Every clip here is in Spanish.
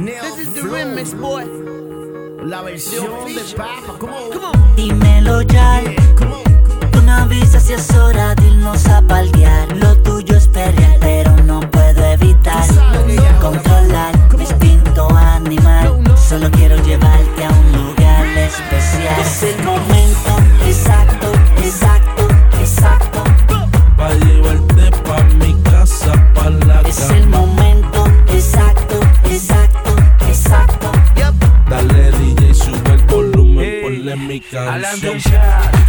This is the remix, boy. La versión de Papa, come on. Come on. Dímelo ya. Yeah, Tú no avisas si es hora de irnos. Lo tuyo es perrear, pero no puedo evitar controlar mi instinto animal. Solo quiero llevarte a un lugar especial. Es el momento. Alan Jack.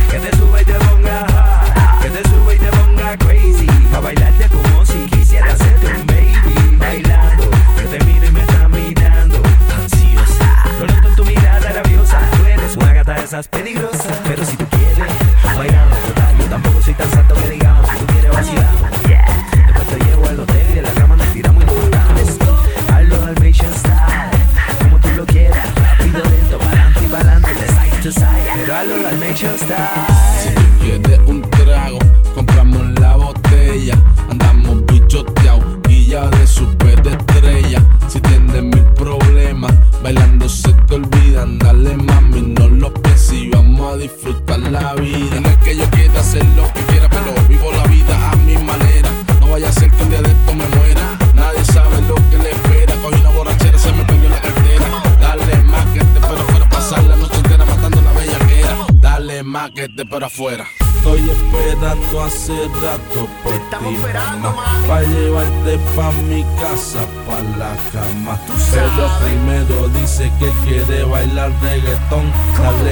ratón, dale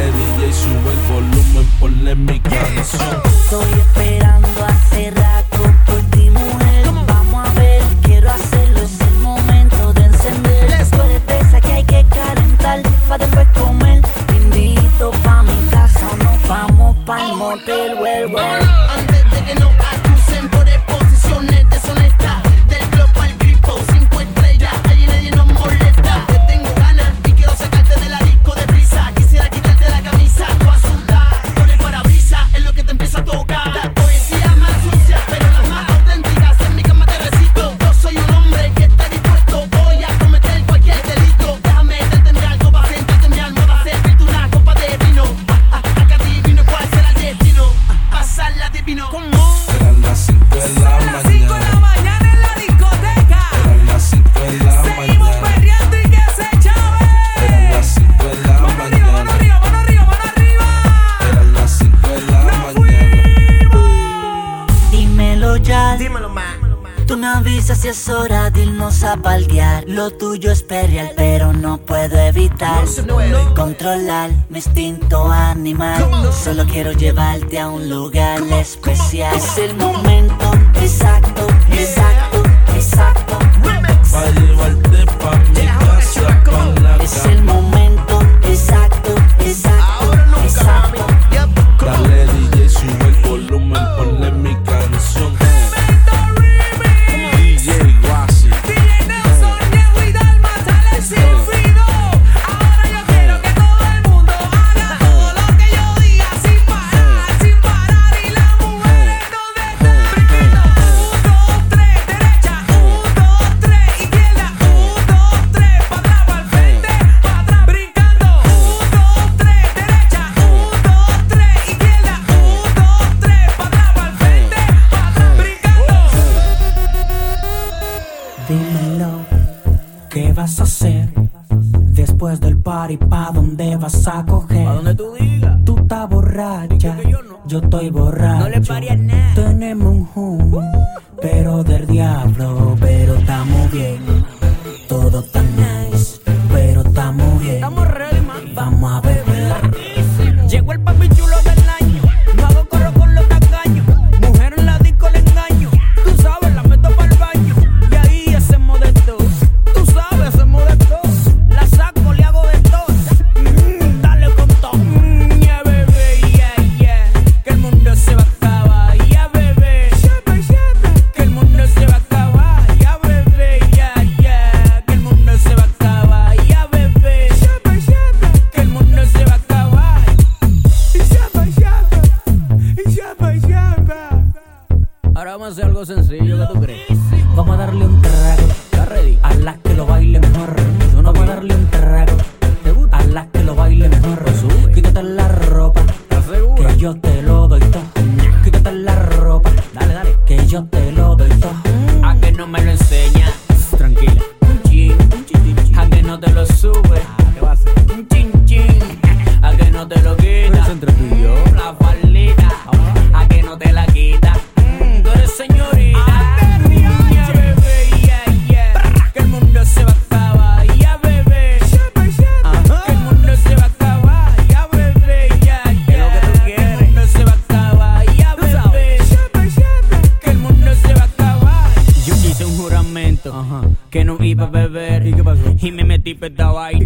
down, look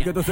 esta vaina. ¿Y qué tú